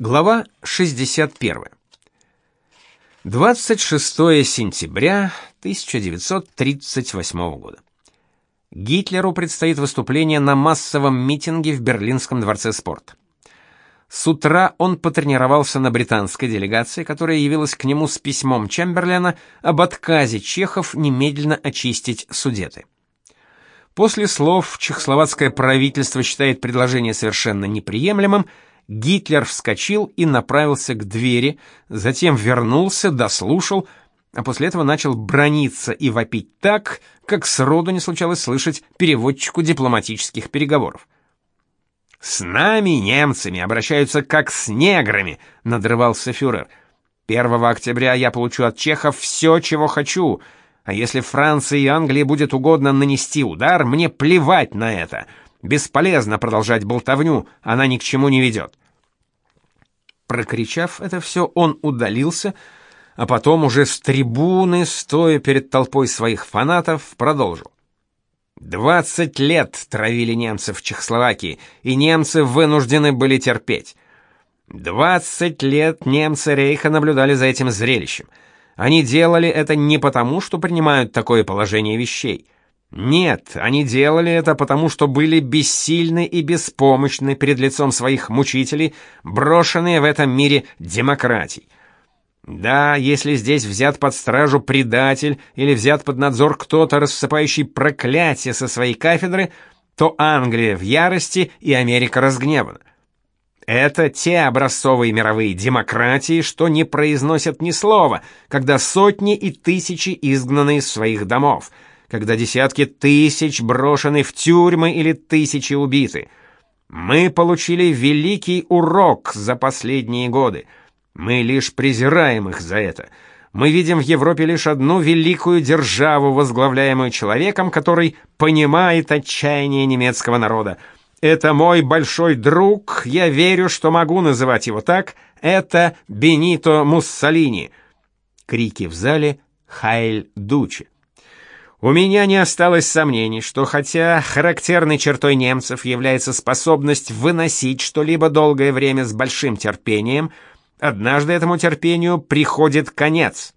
Глава 61. 26 сентября 1938 года. Гитлеру предстоит выступление на массовом митинге в Берлинском дворце спорта. С утра он потренировался на британской делегации, которая явилась к нему с письмом Чемберлена об отказе чехов немедленно очистить Судеты. После слов «чехословацкое правительство считает предложение совершенно неприемлемым», Гитлер вскочил и направился к двери, затем вернулся, дослушал, а после этого начал брониться и вопить так, как сроду не случалось слышать переводчику дипломатических переговоров. «С нами, немцами, обращаются как с неграми», — надрывался фюрер. «1 октября я получу от чехов все, чего хочу, а если Франции и Англии будет угодно нанести удар, мне плевать на это». Бесполезно продолжать болтовню, она ни к чему не ведет. Прокричав это все, он удалился, а потом уже с трибуны, стоя перед толпой своих фанатов, продолжил. «Двадцать лет травили немцев в Чехословакии, и немцы вынуждены были терпеть. Двадцать лет немцы Рейха наблюдали за этим зрелищем. Они делали это не потому, что принимают такое положение вещей. Нет, они делали это потому, что были бессильны и беспомощны перед лицом своих мучителей, брошенные в этом мире демократий. Да, если здесь взят под стражу предатель или взят под надзор кто-то, рассыпающий проклятие со своей кафедры, то Англия в ярости и Америка разгневана. Это те образцовые мировые демократии, что не произносят ни слова, когда сотни и тысячи изгнаны из своих домов – когда десятки тысяч брошены в тюрьмы или тысячи убиты. Мы получили великий урок за последние годы. Мы лишь презираем их за это. Мы видим в Европе лишь одну великую державу, возглавляемую человеком, который понимает отчаяние немецкого народа. Это мой большой друг, я верю, что могу называть его так. Это Бенито Муссолини. Крики в зале «Хайль Дучи». У меня не осталось сомнений, что хотя характерной чертой немцев является способность выносить что-либо долгое время с большим терпением, однажды этому терпению приходит конец.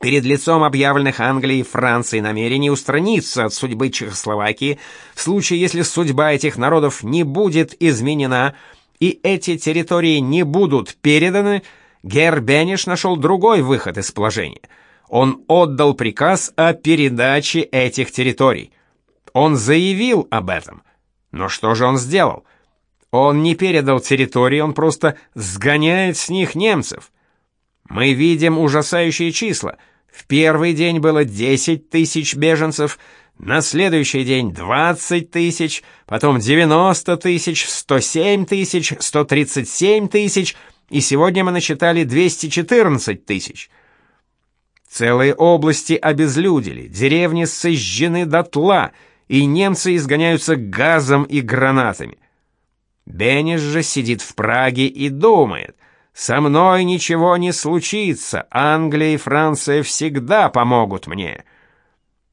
Перед лицом объявленных Англией и Францией намерений устраниться от судьбы Чехословакии, в случае, если судьба этих народов не будет изменена и эти территории не будут переданы, Герр Бенеш нашел другой выход из положения — он отдал приказ о передаче этих территорий. Он заявил об этом. Но что же он сделал? Он не передал территории, он просто сгоняет с них немцев. Мы видим ужасающие числа. В первый день было 10 тысяч беженцев, на следующий день 20 тысяч, потом 90 тысяч, 107 тысяч, 137 тысяч, и сегодня мы насчитали 214 тысяч. Целые области обезлюдили, деревни сожжены дотла, и немцы изгоняются газом и гранатами. Беннис же сидит в Праге и думает, «Со мной ничего не случится, Англия и Франция всегда помогут мне».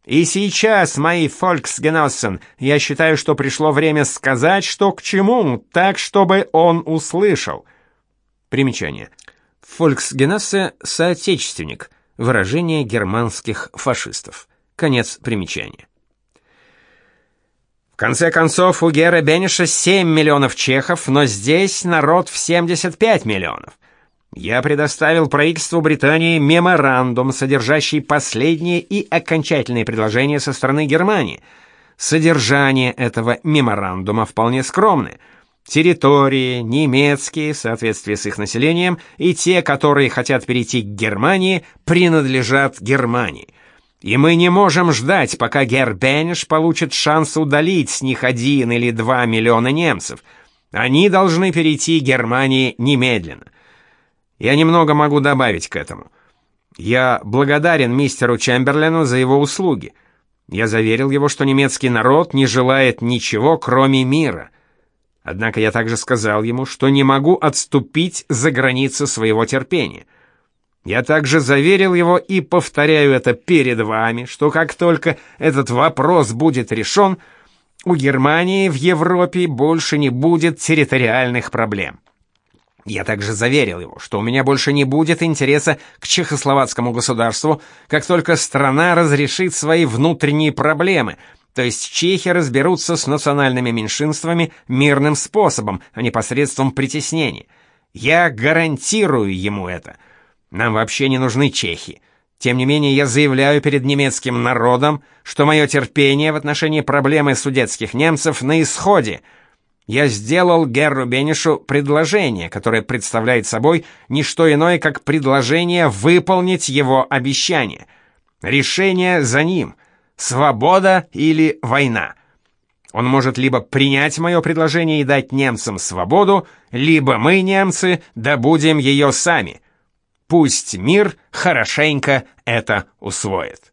И сейчас, мои фольксгеноссен, я считаю, что пришло время сказать, что к чему, так, чтобы он услышал. Примечание. Фольксгеноссе — соотечественник — Выражение германских фашистов. Конец примечания. В конце концов, у Гера Бениша 7 миллионов чехов, но здесь народ в 75 миллионов. Я предоставил правительству Британии меморандум, содержащий последние и окончательные предложения со стороны Германии. Содержание этого меморандума вполне скромное – Территории немецкие в соответствии с их населением и те, которые хотят перейти к Германии, принадлежат Германии. И мы не можем ждать, пока Гербенеш получит шанс удалить с них один или два миллиона немцев. Они должны перейти Германии немедленно. Я немного могу добавить к этому. Я благодарен мистеру Чемберлену за его услуги. Я заверил его, что немецкий народ не желает ничего, кроме мира. Однако я также сказал ему, что не могу отступить за границы своего терпения. Я также заверил его и повторяю это перед вами, что как только этот вопрос будет решен, у Германии в Европе больше не будет территориальных проблем. Я также заверил его, что у меня больше не будет интереса к чехословацкому государству, как только страна разрешит свои внутренние проблемы, то есть чехи разберутся с национальными меньшинствами мирным способом, а не посредством притеснения. Я гарантирую ему это. Нам вообще не нужны чехи. Тем не менее, я заявляю перед немецким народом, что мое терпение в отношении проблемы судетских немцев на исходе — я сделал Герру Бенишу предложение, которое представляет собой не что иное, как предложение выполнить его обещание. Решение за ним. Свобода или война. Он может либо принять мое предложение и дать немцам свободу, либо мы, немцы, добудем ее сами. Пусть мир хорошенько это усвоит.